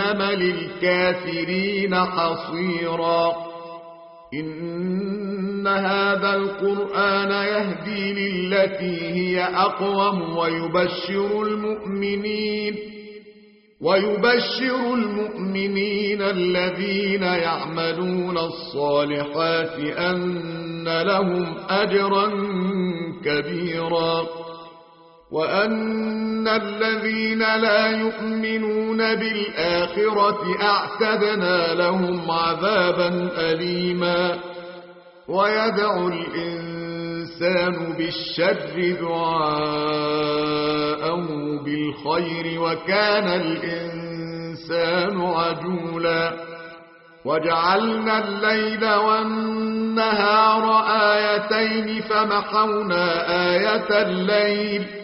للكافرين حصيرا. إن هذا القرآن يهدي للتي هي أقوم ويبشر المؤمنين ويبشر المؤمنين الذين يعملون الصالحات أن لهم أجرا كبيرا. وأن الذين لا يؤمنون بالآخرة أعتدنا لهم عذابا أليما ويدعو الإنسان بالشر دعاءه بالخير وكان الإنسان عجولا وجعلنا الليل والنهار آيتين فمحونا آية الليل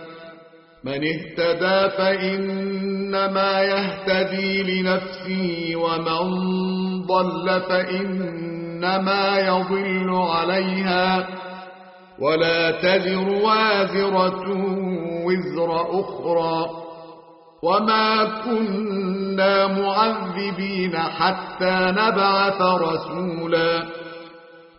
من اهتدى فإنما يهتدي لنفسه ومن ضل فإنما يضل عليها. ولا تذر وازرة وزر أخرى. وما كنا معذبين حتى نبعث رسولا.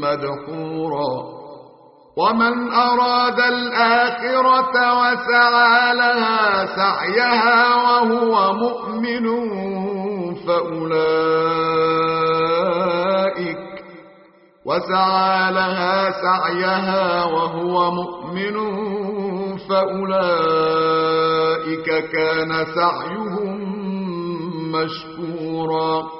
مدحورا. ومن أراد الآخرة وسعى لها سعيها وهو مؤمن فأولئك وسعى لها سعيها وهو مؤمن فأولئك كان سعيهم مشكورا.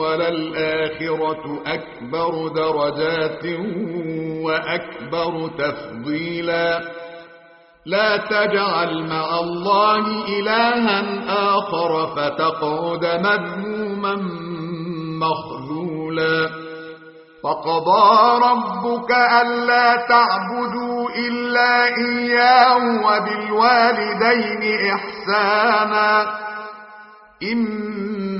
وللآخرة أكبر درجات وأكبر تفضيلا. لا تجعل مع الله إلها آخر فتقعد مذموما مخذولا. فقضى ربك ألا تعبدوا إلا إياه وبالوالدين إحسانا.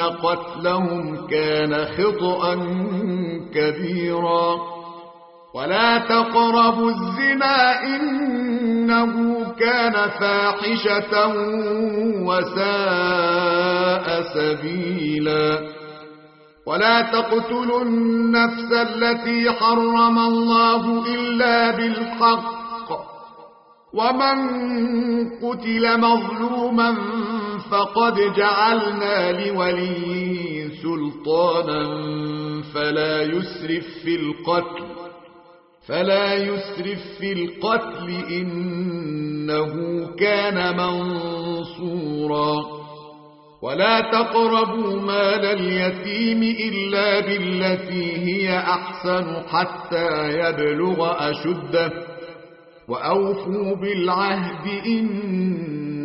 قتلهم كان خطأ كبيرا. ولا تقربوا الزنا إنه كان فاحشة وساء سبيلاً. ولا تقتلوا النفس التي حرم الله إلا بالحق. ومن قتل مظلوما فقد جعلنا لوليه سلطانا فلا يسرف في القتل فلا يسرف في القتل إنه كان منصورا. ولا تقربوا مال اليتيم إلا بالتي هي أحسن حتى يبلغ أشده. وأوفوا بالعهد إن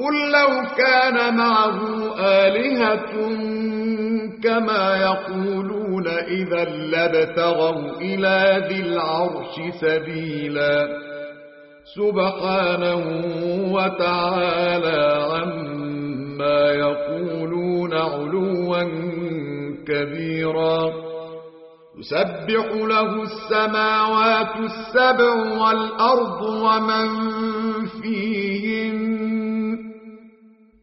قل لو كان معه آلهة كما يقولون إذا لابتغوا إلى ذي العرش سبيلا. سبحانه وتعالى عما يقولون علوا كبيرا. يسبح له السماوات السبع والأرض ومن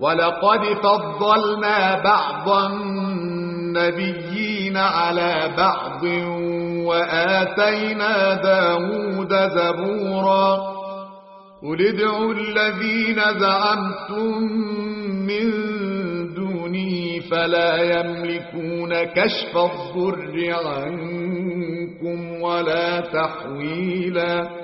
ولقد فضلنا بعض النبيين على بعض وآتينا داود زبورا قل ادعوا الذين زعمتم من دونه فلا يملكون كشف الضر عنكم ولا تحويلا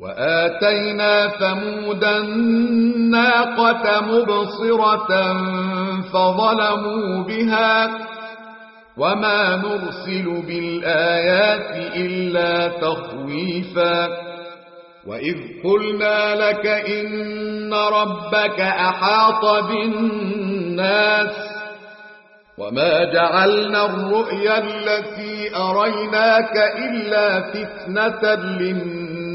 وآتينا ثمود الناقة مبصرة فظلموا بها وما نرسل بالآيات إلا تخويفا وإذ قلنا لك إن ربك أحاط بالناس وما جعلنا الرؤيا التي أريناك إلا فتنة للناس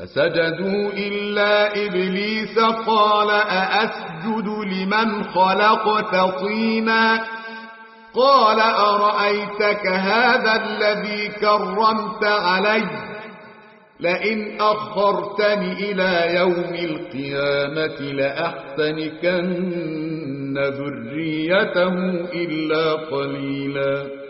فسجدوا إلا إبليس قال أأسجد لمن خلقت طينا؟ قال أرأيتك هذا الذي كرمت علي؟ لئن أخرتني إلى يوم القيامة لأحتنكن ذريته إلا قليلاً.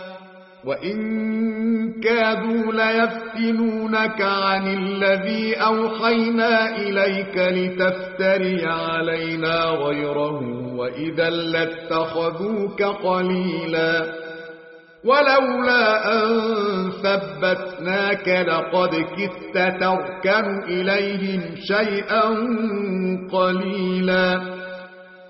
وإن كادوا ليفتنونك عن الذي أوحينا إليك لتفتري علينا غيره وإذا لاتخذوك قليلا ولولا أن ثبتناك لقد كدت تركن إليهم شيئا قليلا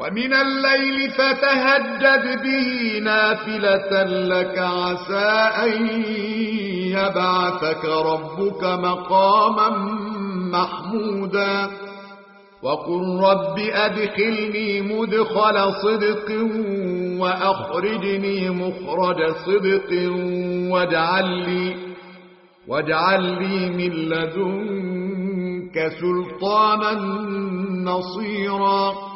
ومن الليل فتهجد به نافلة لك عسى أن يبعثك ربك مقاما محمودا. وقل رب أدخلني مدخل صدق وأخرجني مخرج صدق واجعل لي, واجعل لي من لدنك سلطانا نصيرا.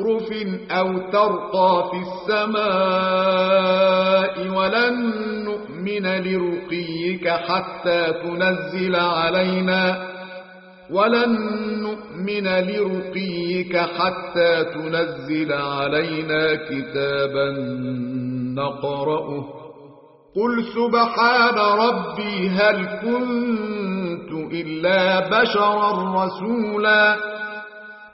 زخرف أو ترقى في السماء ولن نؤمن لرقيك حتى تنزل علينا. ولن نؤمن لرقيك حتى تنزل علينا كتابا نقرأه. قل سبحان ربي هل كنت إلا بشرا رسولا.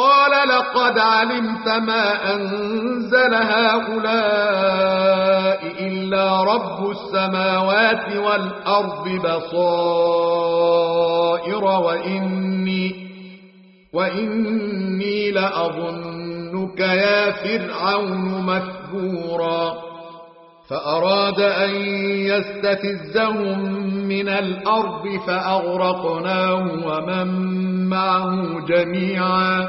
قال لقد علمت ما أنزل هؤلاء إلا رب السماوات والأرض بصائر وإني, وإني لأظن ظنك يا فرعون مثبورا. فأراد أن يستفزهم من الأرض فأغرقناه ومن معه جميعا.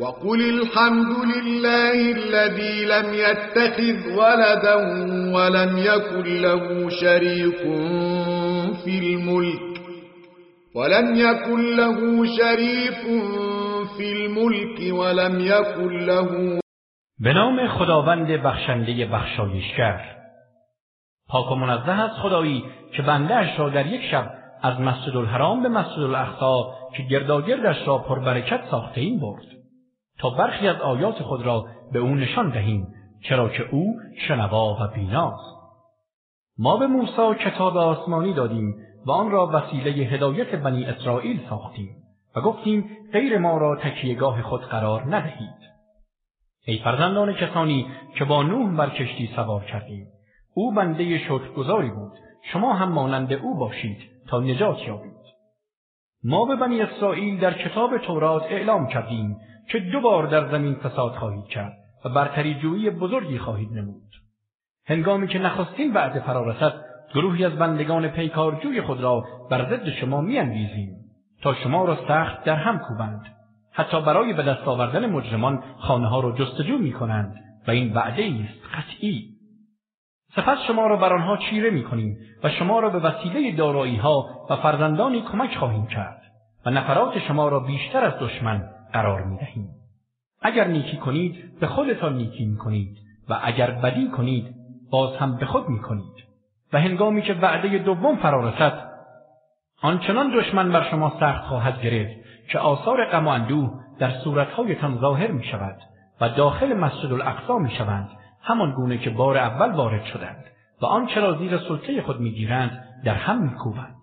وقل الحمد لله الذي لم يتخذ ولدا ولم يكن له شريك في الملك ولم يكن له شريك في الملك ولم يكن له به نام خداوند بخشنده بخشایشگر. پاک و منزه از خدایی که بنده‌اش را در یک شب از مسجد الحرام به مسجد الاقصا که گرداگردش را پربرکت ساخته‌ایم برد. تا برخی از آیات خود را به او نشان دهیم چرا که او شنوا و بیناست. ما به موسی کتاب آسمانی دادیم و آن را وسیله هدایت بنی اسرائیل ساختیم و گفتیم غیر ما را تکیه‌گاه خود قرار ندهید. ای فرزندان کسانی که با نوح بر کشتی سوار کردیم او بنده شکرگزاری بود شما هم مانند او باشید تا نجات یابید. ما به بنی اسرائیل در کتاب تورات اعلام کردیم که دو بار در زمین فساد خواهید کرد و برتری جویی بزرگی خواهید نمود. هنگامی که نخستین وعده فرارسد گروهی از بندگان پیکارجوی خود را بر ضد شما می‌انگیزیم تا شما را سخت در هم کوبند. حتی برای به دست آوردن مجرمان خانه ها را جستجو می کنند و این وعده است قطعی. سپس شما را بر آنها چیره می کنیم و شما را به وسیله دارایی ها و فرزندانی کمک خواهیم کرد و نفرات شما را بیشتر از دشمن قرار می دهیم. اگر نیکی کنید به خودتان نیکی می کنید و اگر بدی کنید باز هم به خود می کنید و هنگامی که وعده دوم فرا رسد آنچنان دشمن بر شما سخت خواهد گرفت که آثار غم و اندوه در صورت‌هایتان ظاهر می شود و داخل مسجد الاقصا می شوند همان گونه که بار اول وارد شدند و آنچه را زیر سلطه خود می‌گیرند در هم می‌کوبند.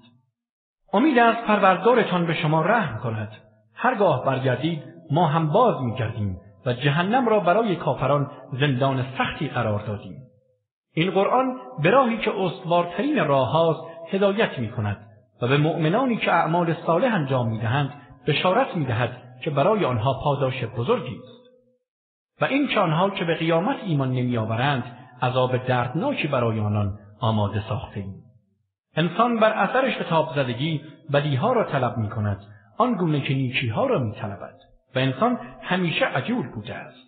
امید است پروردگارتان به شما رحم کند. هرگاه برگردید ما هم باز می‌گردیم و جهنم را برای کافران زندان سختی قرار دادیم این قرآن به راهی که استوارترین راه هاست هدایت می کند و به مؤمنانی که اعمال صالح انجام می دهند بشارت می دهد که برای آنها پاداش بزرگی است و این که آنها که به قیامت ایمان نمی آورند عذاب دردناکی برای آنان آماده ساخته ایم. انسان بر اثر شتاب زدگی بدیها را طلب می کند آنگونه که نیکیها را می طلبد و انسان همیشه عجول بوده است.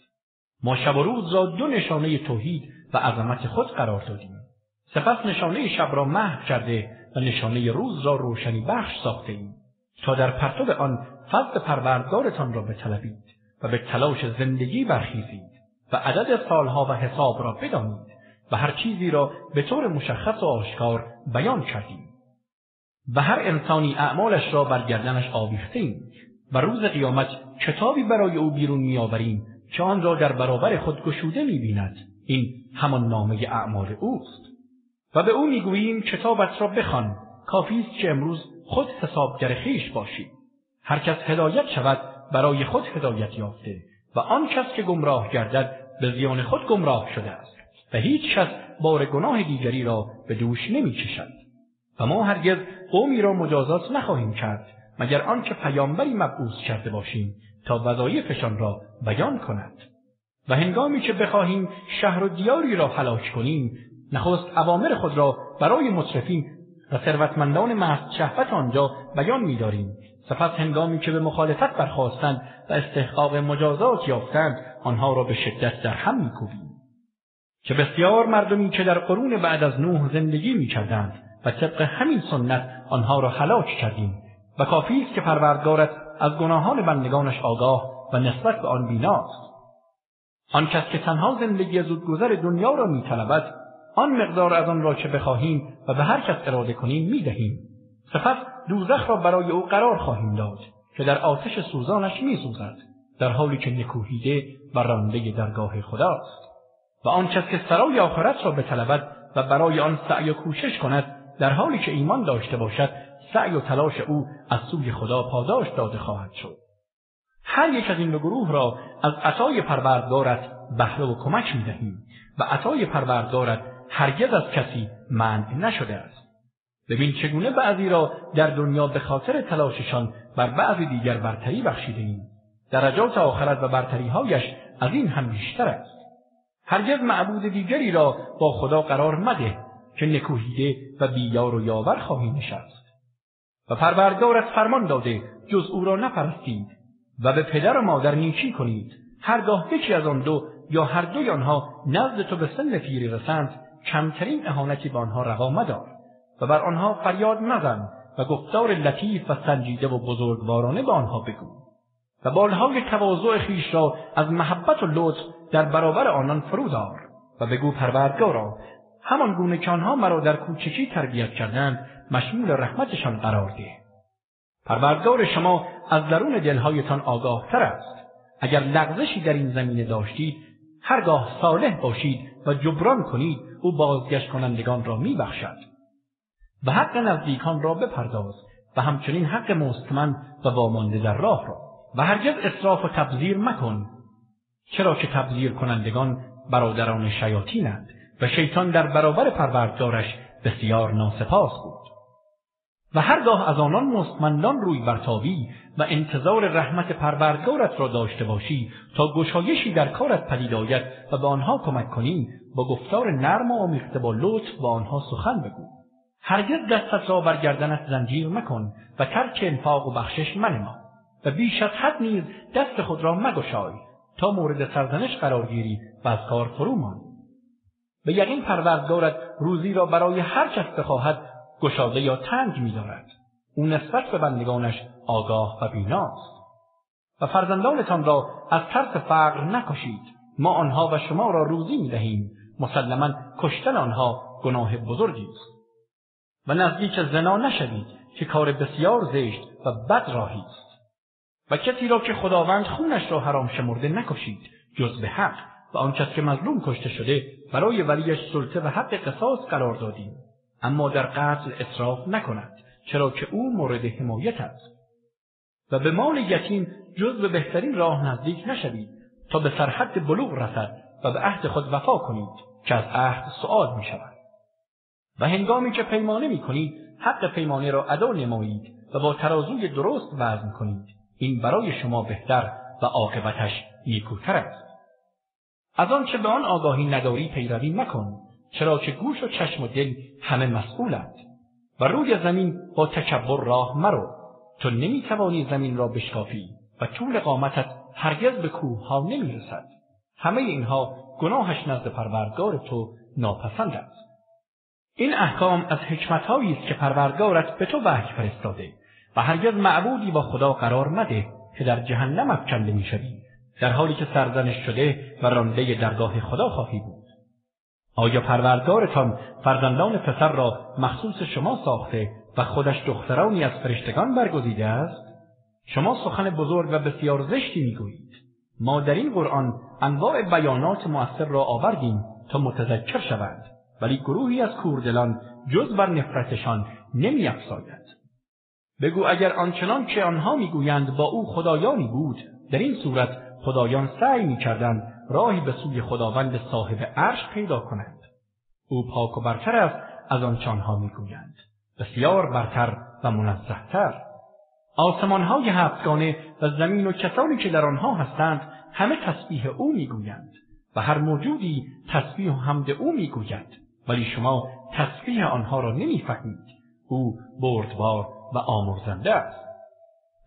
ما شب و روز را دو نشانه توحید و عظمت خود قرار دادیم. سپس نشانه شب را محو کرده و نشانه روز را روشنی بخش ساخته ایم تا در پرتو آن فضل پروردگارتان را بطلبید و به تلاش زندگی برخیزید و عدد سالها و حساب را بدانید و هر چیزی را به طور مشخص و آشکار بیان کردیم. و هر انسانی اعمالش را بر گردنش آویخته و روز قیامت کتابی برای او بیرون می‌آوریم که آن را در برابر خود گشوده می‌بیند. این همان نامه اعمال اوست. و به او می‌گوییم کتابت را بخوان. کافی است که امروز خود حسابگر خویش باشی. هر کس هدایت شود برای خود هدایت یافته و آن کس که گمراه گردد به زیان خود گمراه شده است. و هیچ کس بار گناه دیگری را به دوش نمی کشد. و ما هرگز قومی را مجازات نخواهیم کرد مگر آنکه پیامبری مبعوث کرده باشیم تا وظایفشان را بیان کند. و هنگامی که بخواهیم شهر و دیاری را هلاک کنیم نخست اوامر خود را برای مترفین و ثروتمندان مست شهوت آنجا بیان می‌داریم. سپس هنگامی که به مخالفت برخاستند و استحقاق مجازات یافتند آنها را به شدت در هم میکوبیم. چه بسیار مردمی که در قرون بعد از نوح زندگی می‌کردند و طبق همین سنت آنها را هلاک کردیم و کافی است که پروردگارت از گناهان بندگانش آگاه و نسبت به آن بیناست. آن کس که تنها زندگی زودگذر دنیا را میطلبد آن مقدار از آن را که بخواهیم و به هر کس اراده کنیم می‌دهیم. سپس دوزخ را برای او قرار خواهیم داد که در آتش سوزانش میسوزد در حالی که نکوهیده و رانده درگاه خداست. و آن کس که سرای آخرت را بطلبد و برای آن سعی و کوشش کند در حالی که ایمان داشته باشد سعی و تلاش او از سوی خدا پاداش داده خواهد شد. هر یک از این دو گروه را از عطای پروردگارت بهره و کمک می‌دهیم و عطای پروردگارت هرگز از کسی منع نشده است. ببین چگونه بعضی را در دنیا به خاطر تلاششان بر بعضی دیگر برتری بخشیده ایم درجات آخرت و برتریهایش از این هم بیشتر است. هرگز معبود دیگری را با خدا قرار مده که نکوهیده و بی یار و یاور خواهی نشست. و پروردگارت فرمان داده جز او را نپرستید و به پدر و مادر نیکی کنید. هرگاه یکی از آن دو یا هر دوی آنها نزد تو به سن پیری رسند کمترین اهانتی به آنها روا مدار. و بر آنها فریاد نزن و گفتار لطیف و سنجیده و بزرگوارانه به آنها بگو. و بالهای تواضع خویش را از محبت و لطف در برابر آنان فرو دار و بگو پروردگارا همان گونه که آنها مرا در کوچکی تربیت کردند مشمول رحمتشان قرار ده پروردگار شما از درون دلهایتان آگاه تر است. اگر لغزشی در این زمینه داشتید هرگاه صالح باشید و جبران کنید او بازگشت کنندگان را میبخشد. و حق نزدیکان را بپرداز و همچنین حق مستمند و وامانده در راه را. و هرگز اسراف و تبذیر مکن. چرا که تبذیر کنندگان برادران شیاطینند. و شیطان در برابر پروردگارش بسیار ناسپاس بود. و هرگاه از آنان مستمندان روی برتابی و انتظار رحمت پروردگارت را داشته باشی تا گشایشی در کارت پدید آید و به آنها کمک کنی با گفتار نرم و آمیخته با لطف با آنها سخن بگو. هرگز دستت را بر گردنت زنجیر مکن و ترک انفاق و بخشش منما و بیش از حد نیز دست خود را مگشای تا مورد سرزنش قرار گیری و از کار فرو مانی به یقین پروردگارت روزی را برای هر کس بخواهد گشاده یا تنگ می‌دارد. او نسبت به بندگانش آگاه و بیناست. و فرزندانتان را از ترس فقر نکشید. ما آنها و شما را روزی می‌دهیم. مسلما کشتن آنها گناه بزرگی است. و نزدیک زنا نشوید که کار بسیار زشت و بد راهی است. و کسی را که خداوند خونش را حرام شمرده نکشید جز به حق و آن کس که مظلوم کشته شده برای ولیش سلطه و حق قصاص قرار دادیم. اما در قتل اسراف نکند چرا که او مورد حمایت است. و به مال یتیم جز به بهترین راه نزدیک نشوید تا به سرحد بلوغ رسد و به عهد خود وفا کنید که از عهد سؤال می شود. و هنگامی که پیمانه می کنید حق پیمانه را ادا نمایید و با ترازوی درست وزن کنید. این برای شما بهتر و عاقبتش نیکوتر است. از آنچه به آن آگاهی نداری پیروی مکن چرا که گوش و چشم و دل همه مسئولند. و روی زمین با تکبر راه مرو تو نمی‌توانی زمین را بشکافی و طول قامتت هرگز به کوه ها نمی‌رسد. همه اینها گناهش نزد پروردگار تو ناپسند است این احکام از حکمتهایی است که پروردگارت به تو وحی فرستاده و هرگز معبودی با خدا قرار مده که در جهنم افکنده می‌شوی. در حالی که سرزنش شده و رانده درگاه خدا خواهی بود. آیا پروردگارتان فرزندان پسر را مخصوص شما ساخته و خودش دخترانی از فرشتگان برگزیده است؟ شما سخن بزرگ و بسیار زشتی می‌گویید. ما در این قرآن انواع بیانات مؤثر را آوردیم تا متذکر شوند ولی گروهی از کوردلان جز بر نفرتشان نمیافزاید. بگو اگر آنچنان که آنها می‌گویند با او خدایانی بود در این صورت خدایان سعی می‌کردند راهی به سوی خداوند صاحب عرش پیدا کنند. او پاک و برتر است از آنچه آنها می‌گویند. بسیار برتر و منزهتر. آسمانهای هفتگانه و زمین و کسانی که در آنها هستند همه تسبیح او می‌گویند و هر موجودی تسبیح و حمد او می‌گوید. ولی شما تسبیح آنها را نمی‌فهمید. او بردبار و آمرزنده است.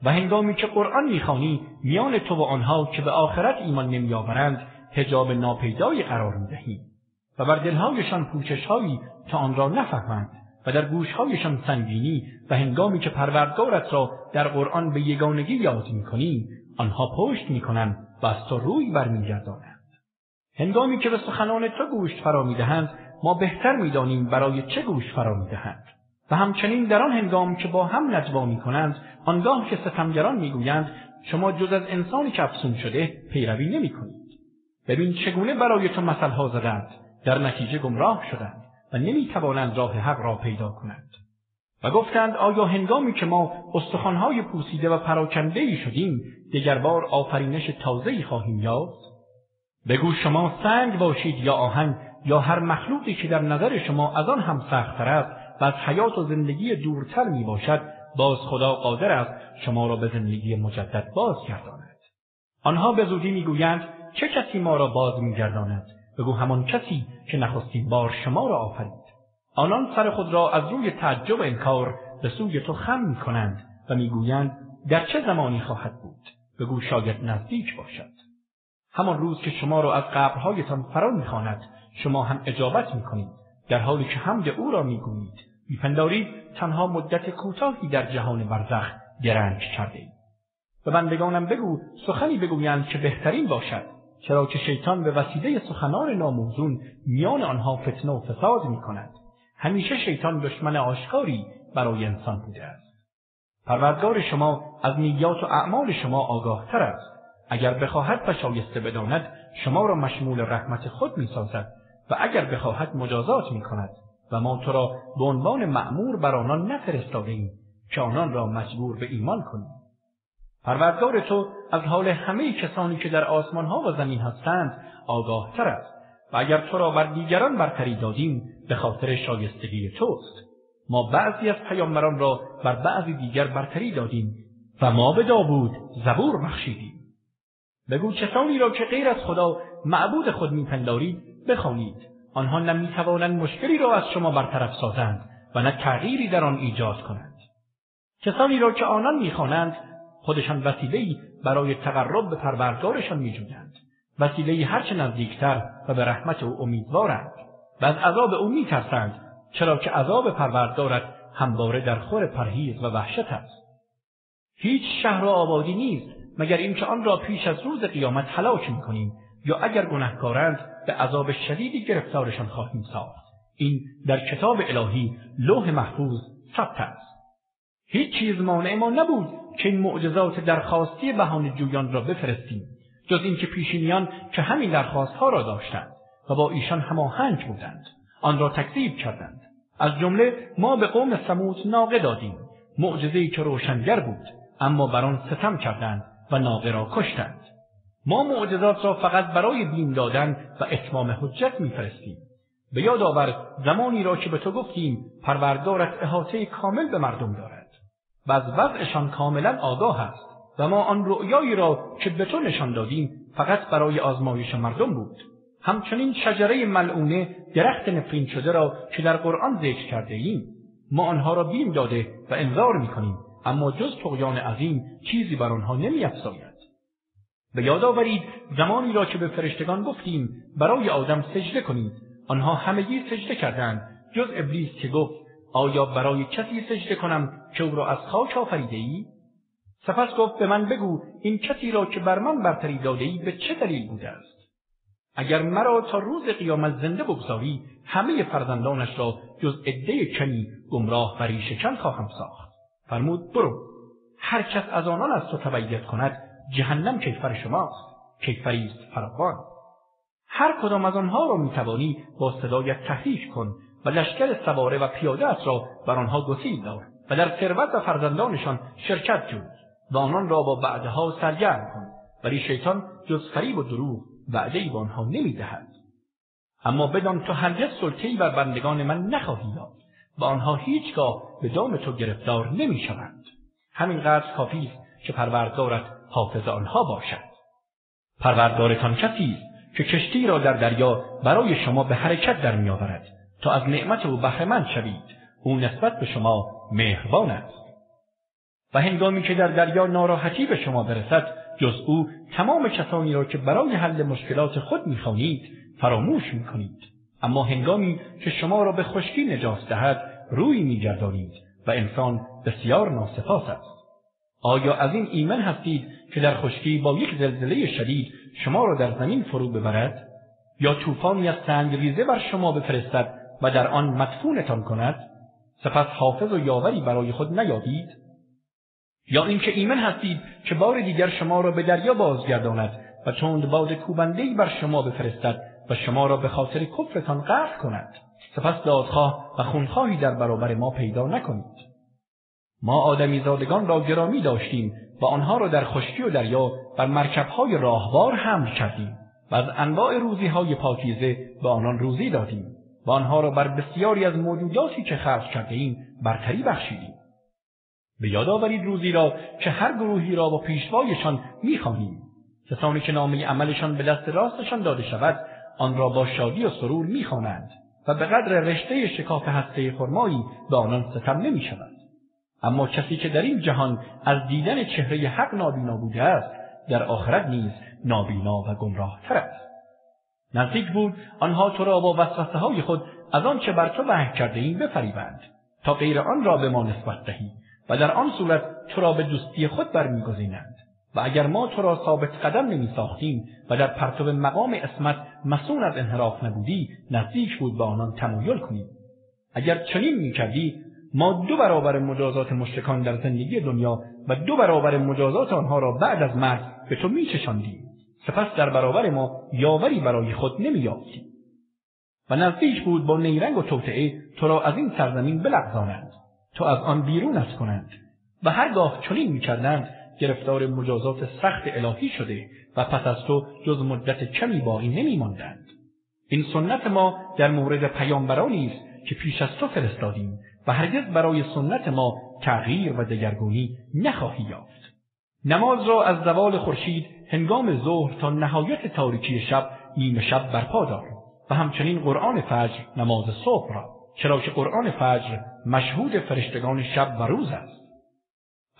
و هنگامی که قرآن می‌خوانی میان تو و آنها که به آخرت ایمان نمیآورند حجاب ناپیدایی قرار می‌دهیم و بر دلهایشان پوششهایی تا آن را نفهمند و در گوشهایشان سنگینی و هنگامی که پروردگارت را در قرآن به یگانگی یاد می‌کنی آنها پشت می‌کنند و از تو روی برمیگردانند. هنگامی که به سخنان تو گوشت فرا می‌دهند ما بهتر می‌دانیم برای چه گوش فرا می‌دهند. و همچنین در آن هنگام که با هم نجوا می کنند آنگاه که ستمگران می‌گویند شما جز از انسانی که افسون شده پیروی نمی کنید. ببین چگونه برای تو مثلها زدند در نتیجه گمراه شدند و نمی توانند راه حق را پیدا کنند و گفتند آیا هنگامی که ما استخوانهای پوسیده و پراکنده ای شدیم بار آفرینش تازه‌ای خواهیم یافت بگو شما سنگ باشید یا آهن یا هر مخلوقی که در نظر شما از آن هم سختتر است و از حیات و زندگی دورتر می باشد باز خدا قادر است شما را به زندگی مجدد باز گرداند آنها به زودی می‌گویند چه کسی ما را باز میگرداند؟ بگو همان کسی که نخستین بار شما را آفرید. آنان سر خود را از روی تعجب انکار به سوی تو خم می کنند و می‌گویند در چه زمانی خواهد بود؟ بگو شاید نزدیک باشد. همان روز که شما را از قبرهایتان فرا می‌خواند شما هم اجابت می‌کنید در حالی که حمد او را می‌گویید. میپندارید تنها مدت کوتاهی در جهان برزخ درنگ کرده اید. به بندگانم بگو سخنی بگویند که بهترین باشد چرا که شیطان به وسیله سخنان ناموزون میان آنها فتنه و فساد می کند. همیشه شیطان دشمن آشکاری برای انسان بوده است. پروردگار شما از نیات و اعمال شما آگاه تر است. اگر بخواهد و شایسته بداند شما را مشمول رحمت خود می سازد و اگر بخواهد مجازات می کند و ما تو را به عنوان مأمور بر آنان نفرستاده ایم که آنان را مجبور به ایمان کنیم. پروردگار تو از حال همه کسانی که در آسمان ها و زمین هستند آگاه تر است و اگر تو را بر دیگران برتری دادیم به خاطر شایستگی توست. ما بعضی از پیامبران را بر بعضی دیگر برتری دادیم و ما به داوود زبور بخشیدیم. بگو کسانی را که غیر از خدا معبود خود میپندارید بخوانید. آنها نه می‌توانند مشکلی را از شما برطرف سازند و نه تغییری در آن ایجاد کنند. کسانی را که آنان می‌خوانند خودشان وسیلهای برای تقرب به پروردگارشان میجویند. وسیلهای هرچه نزدیکتر و به رحمت او امیدوارند. و از عذاب او میترسند چرا که عذاب پروردگارت همواره در خور پرهیز و وحشت است. هیچ شهر و آبادی نیست مگر اینکه آن را پیش از روز قیامت هلاک می‌کنیم یا اگر گنهکارند به عذاب شدیدی گرفتارشان خواهیم ساخت. این در کتاب الهی لوح محفوظ ثبت است. هیچ چیز مانع ما نبود که این معجزات درخواستی بهانه جویان را بفرستیم جز اینکه پیشینیان که همین درخواستها را داشتند و با ایشان هماهنگ بودند آن را تکذیب کردند. از جمله ما به قوم سموت ناقه دادیم معجزهای که روشنگر بود اما بر آن ستم کردند و ناقه را کشتند. ما معجزات را فقط برای بیم دادن و اتمام حجت میفرستیم. به یاد آور زمانی را که به تو گفتیم پروردگارت احاطه کامل به مردم دارد. و از وضعشان کاملا آگاه است و ما آن رؤیایی را که به تو نشان دادیم فقط برای آزمایش مردم بود. همچنین شجره ملعونه درخت نفرین شده را که در قرآن ذکر کرده ایم. ما آنها را بیم داده و انذار می‌کنیم اما جز طغیان عظیم چیزی بر آنها نمیافزاید. به یاد آورید زمانی را که به فرشتگان گفتیم برای آدم سجده کنید. آنها همگی سجده کردند. جز ابلیس که گفت آیا برای کسی سجده کنم که او را از خاک آفریده ای؟ سپس گفت به من بگو این کسی را که بر من برتری داده ای به چه دلیل بوده است؟ اگر مرا تا روز قیامت زنده بگذاری همه فرزندانش را جز عده کمی گمراه و ریشهکن خواهم ساخت. فرمود برو. هر کس از آنان از تو تبعیت کند جهنم کیفر شماست کیفری است فراوان هر کدام از آنها را می‌توانی با صدایت تحریک کن و لشکر سواره و پیاده را بر آنها گسیل دار و در ثروت و فرزندانشان شرکت جوی و آنان را با وعده‌ها سرگرم کن. ولی شیطان جز فریب و دروغ وعدهای به آنها نمی‌دهد. اما بدان تو هرگز سلطهای بر بندگان من نخواهی یافت و آنها هیچگاه به دام تو گرفتار نمی‌شوند. همینقدر کافی است که پروردگارت حافظ آنها باشد. پروردگارتان کسی که کشتی را در دریا برای شما به حرکت در میآورد تا از نعمت او بهرهمند شوید او نسبت به شما مهربان است. و هنگامی که در دریا ناراحتی به شما برسد جز او تمام کسانی را که برای حل مشکلات خود می‌خوانید فراموش می‌کنید اما هنگامی که شما را به خشکی نجات دهد روی میگردانید و انسان بسیار ناسپاس است. آیا از این ایمن هستید که در خشکی با یک زلزله شدید شما را در زمین فرو ببرد؟ یا طوفانی از سنگ ریزه بر شما بفرستد و در آن مدفونتان کند؟ سپس حافظ و یاوری برای خود نیابید؟ یا اینکه ایمن هستید که بار دیگر شما را به دریا بازگرداند و تند باد کوبندهای بر شما بفرستد و شما را به خاطر کفرتان غرق کند؟ سپس دادخواه و خونخواهی در برابر ما پیدا نکنید. ما آدمی زادگان را گرامی داشتیم و آنها را در خشکی و دریا بر مرکبهای راهوار حمل کردیم و از انواع روزیهای پاکیزه به آنان روزی دادیم و آنها را بر بسیاری از موجوداتی که خلق کرده ایم برتری بخشیدیم به یاد آورید روزی را که هر گروهی را با پیشوایشان می‌خوانیم کسانی که نامه عملشان به دست راستشان داده شود آن را با شادی و سرور می‌خوانند و به قدر رشته شکاف هسته خرمایی به آنان ستم نمی. اما کسی که در این جهان از دیدن چهره حق نابینا بوده است در آخرت نیز نابینا و گمراه تر است. نزدیک بود آنها تو را با وسوسه های خود از آنچه بر تو وحی کرده ایم بفریبند تا غیر آن را به ما نسبت دهی و در آن صورت تو را به دوستی خود برمیگزینند و اگر ما تو را ثابت قدم نمی ساختیم و در پرتو مقام اسمت مسون از انحراف نبودی نزدیک بود به آنان تمایل کنی اگر چنین می‌کردی ما دو برابر مجازات مشرکان در زندگی دنیا و دو برابر مجازات آنها را بعد از مرگ به تو میچشاندیم. سپس در برابر ما یاوری برای خود نمییافتی. و نزدیک بود با نیرنگ و توطئه تو را از این سرزمین بلغزانند تا از آن بیرونت کنند و هرگاه چنین می‌کردند گرفتار مجازات سخت الهی شده و پس از تو جز مدت کمی باقی نمیماندند. این سنت ما در مورد پیامبرانی است که پیش از تو فرستادیم هرگز برای سنت ما تغییر و دگرگونی نخواهی یافت. نماز را از زوال خورشید هنگام ظهر تا نهایت تاریکی شب نیمه شب برپا دار و همچنین قرآن فجر نماز صبح را چرا که قرآن فجر مشهود فرشتگان شب و روز است.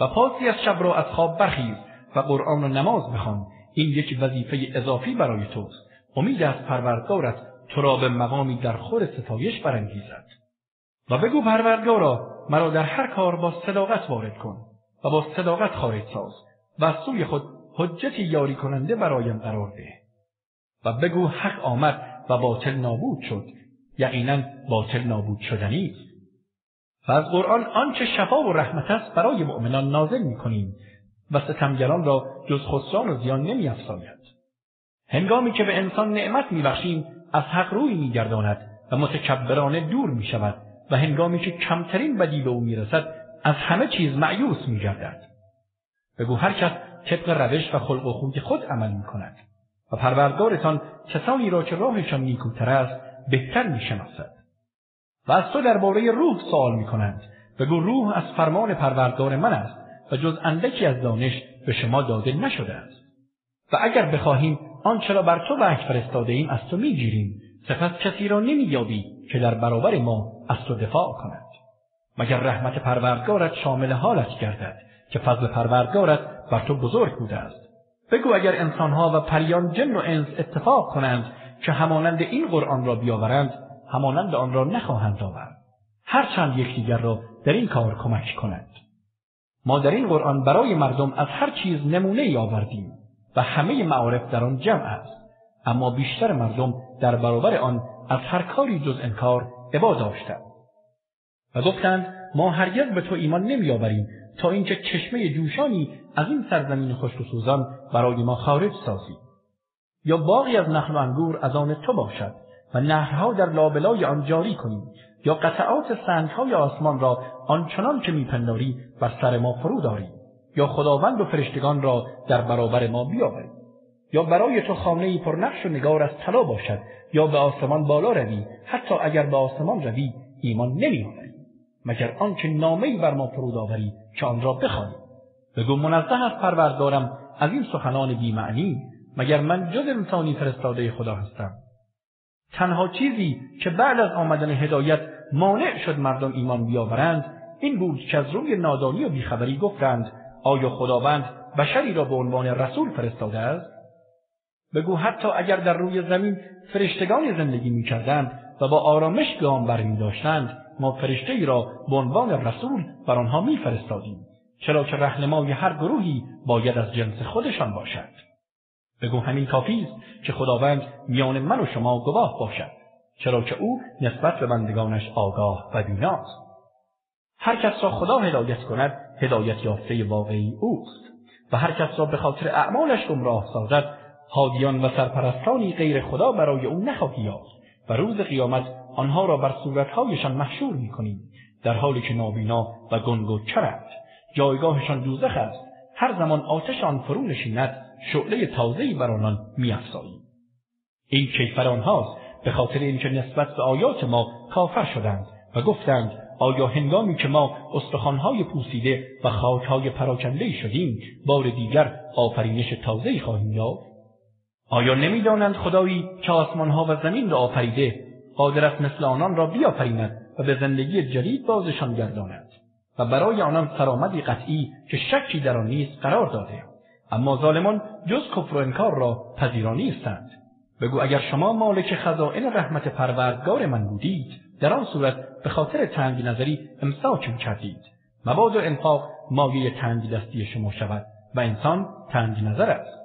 و پاسی از شب را از خواب برخیز و قرآن و نماز بخوان. این یک وظیفه اضافی برای توست. امید از پروردگارت تو را به مقامی در خور ستایش برانگیزد. و بگو پروردگارا مرا در هر کار با صداقت وارد کن و با صداقت خارج ساز و از سوی خود حجتی یاری کننده برایم قرار ده. و بگو حق آمد و باطل نابود شد یقینا باطل نابود شدنی است و از قرآن آنچه شفا و رحمت است برای مؤمنان نازل می‌کنیم و ستمگران را جز خسران و زیان نمیافزاید. هنگامی که به انسان نعمت میبخشیم از حق روی میگرداند و متکبرانه دور می‌شود و هنگامی که کمترین بدی به او می‌رسد از همه چیز مأیوس میگردد. بگو هر کس طبق روش و خلق و خوی خود عمل می‌کند و پروردگارتان کسانی را که راهشان نیکوتر است بهتر می‌شناسد. و از تو درباره روح سوال می‌کنند. بگو روح از فرمان پروردگار من است و جز اندکی از دانش به شما داده نشده است. و اگر بخواهیم آنچه را بر تو وحی فرستاده ایم از تو می‌گیریم. سپس کسی را نمییابی که در برابر ما از تو دفاع کند. مگر رحمت پروردگارت شامل حالت گردد که فضل پروردگارت بر تو بزرگ بوده است؟ بگو اگر انسانها و پریان جن و انس اتفاق کنند که همانند این قرآن را بیاورند همانند آن را نخواهند آورد. هرچند یکدیگر را در این کار کمک کنند. ما در این قرآن برای مردم از هر چیز نمونه آوردیم و همه معارف در آن جمع است. اما بیشتر مردم در برابر آن از هر کاری جز انکار ابا داشتند. و گفتند ما هرگز به تو ایمان نمیآوریم تا اینکه چشمه جوشانی از این سرزمین خشک و سوزان برای ما خارج سازی. یا باغی از نخل و انگور از آن تو باشد و نهرها در لابلای آن جاری کنی یا قطعات سنگهای آسمان را آنچنان که میپنداری بر سر ما فرو داری یا خداوند و فرشتگان را در برابر ما بیاوری یا برای تو خانه پر نقش و نگار از طلا باشد یا به آسمان بالا روی حتی اگر به آسمان روی ایمان نمیآوری مگر آنکه نامهای بر ما فرود آوری که آن را بخوانی. بگو منزه است پروردگارم از این سخنان بیمعنی مگر من جز انسانی فرستاده خدا هستم؟ تنها چیزی که بعد از آمدن هدایت مانع شد مردم ایمان بیاورند این بود که از روی نادانی و بیخبری گفتند آیا خداوند بشری را به عنوان رسول فرستاده است؟ بگو حتی اگر در روی زمین فرشتگان زندگی می‌کردند و با آرامش گام برمی داشتند ما فرشته ای را به عنوان رسول بر آنها میفرستادیم. چرا که رهنمای هر گروهی باید از جنس خودشان باشد. بگو همین کافی است که خداوند میان من و شما گواه باشد. چرا که او نسبت به بندگانش آگاه و بیناست. هر کس را خدا هدایت کند هدایت یافته واقعی اوست. و هر کس را به خاطر اعمالش گمراه سازد هادیان و سرپرستانی غیر خدا برای او نخواهی یافت و روز قیامت آنها را بر صورتهایشان محشور می‌کنیم در حالی که نابینا و گنگ و جایگاهشان دوزخ است. هر زمان آتش آن فرو نشیند شعله تازه‌ای بر آنان میافزاییم. این کیفر آنهاست. به خاطر اینکه نسبت به آیات ما کافر شدند و گفتند آیا هنگامی که ما استخوانهای پوسیده و خاکهای پراکنده شدیم بار دیگر آفرینش تازه‌ای خواهیم یافت؟ آیا نمی‌دانند خدایی که آسمانها و زمین را آفریده قادر است مثل آنان را بیافریند و به زندگی جدید بازشان گرداند و برای آنان سرآمدی قطعی که شکی در آن نیست قرار داده. اما ظالمان جز کفر و انکار را پذیرا نیستند. بگو اگر شما مالک خزائن رحمت پروردگار من بودید در آن صورت به خاطر تنگ نظری امساک می‌کردید. مبادا انفاق مایه تنگ دستی شما شود و انسان تنگ نظر است.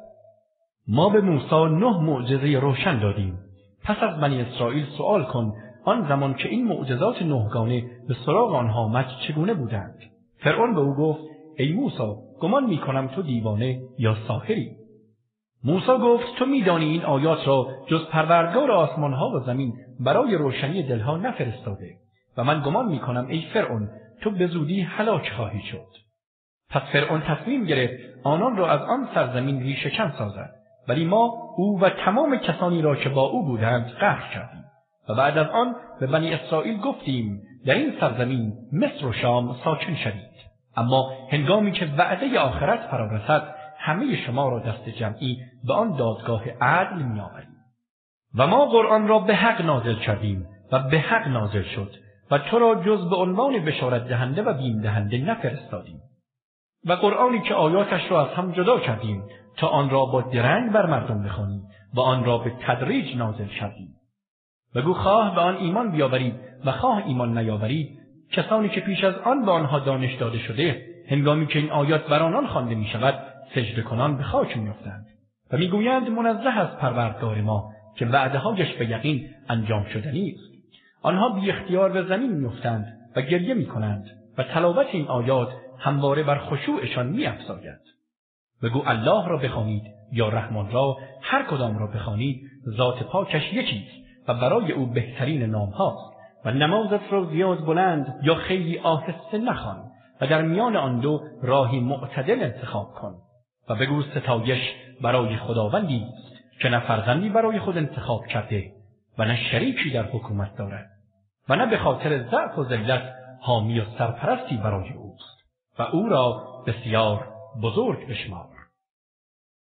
ما به موسی نه معجزه روشن دادیم. پس از بنی اسرائیل سوال کن آن زمان که این معجزات نهگانه به سراغ آنها آمد چگونه بودند؟ فرعون به او گفت ای موسی گمان می‌کنم تو دیوانه یا ساحری؟ موسی گفت تو میدانی این آیات را جز پروردگار آسمانها و زمین برای روشنی دلها نفرستاده و من گمان می‌کنم ای فرعون تو به زودی هلاک خواهی شد. پس فرعون تصمیم گرفت آنان را از آن سرزمین ریشهکن سازد. ولی ما او و تمام کسانی را که با او بودند غرق کردیم. و بعد از آن به بنی اسرائیل گفتیم در این سرزمین مصر و شام ساکن شوید. اما هنگامی که وعده آخرت فرا رسد همه شما را دست جمعی به آن دادگاه عدل میآوریم. و ما قرآن را به حق نازل کردیم و به حق نازل شد و تو را جز به عنوان بشارت دهنده و بیم دهنده نفرستادیم. و قرآنی که آیاتش را از هم جدا کردیم تا آن را با درنگ بر مردم بخوانی و آن را به تدریج نازل کردیم بگو خواه به آن ایمان بیاورید و خواه ایمان نیاورید. کسانی که پیش از آن به آنها دانش داده شده هنگامی که این آیات بر آنان خوانده می شود سجده کنان به خاک میافتند. و می‌گویند منزه است پروردگار ما که وعدههایش به یقین انجام شدنی است آنها بی اختیار به زمین میافتند و گریه می‌کنند و تلاوت این آیات همواره بر خشوعشان میافزاید. بگو الله را بخوانید یا رحمان را هر کدام را بخوانید ذات پاکش یکیست و برای او بهترین نام هاست. و نمازت را زیاد بلند یا خیلی آهسته نخوان و در میان آن دو راهی معتدل انتخاب کن و بگو ستایش برای خداوندی است که نه فرزندی برای خود انتخاب کرده و نه شریکی در حکومت دارد و نه به خاطر ضعف و ذلت حامی و سرپرستی برای اوست و او را بسیار بزرگ بشمار